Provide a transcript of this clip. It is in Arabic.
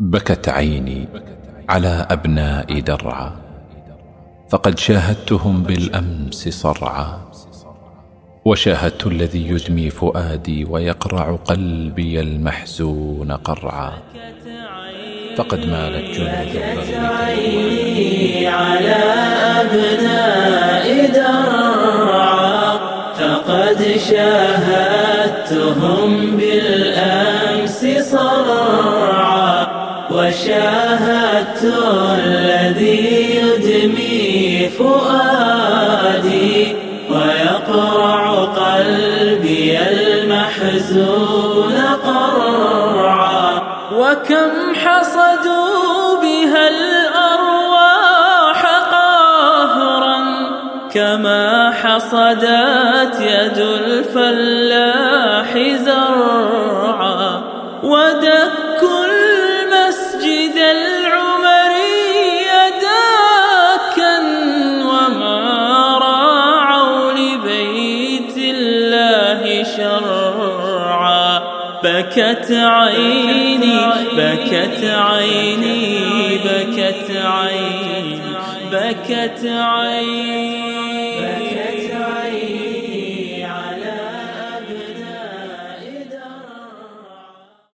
بكت عيني على أبناء درعا فقد شاهدتهم بالأمس صرعا. وشاهدت الذي يدمي فؤادي ويقرع قلبي المحزون قرعا. فقد مالت جنود عيني على أبناء درعا فقد شاهدتهم بالأمس وشاهدت الذي يدمي فؤادي ويقرع قلبي المحزون قرعا. وكم حصدوا بها الأرواح قهرا كما حصدت يد الفلاح زرعا. ودكوا شرعا. بكت عيني بكت عيني بكت عيني بكت عيني.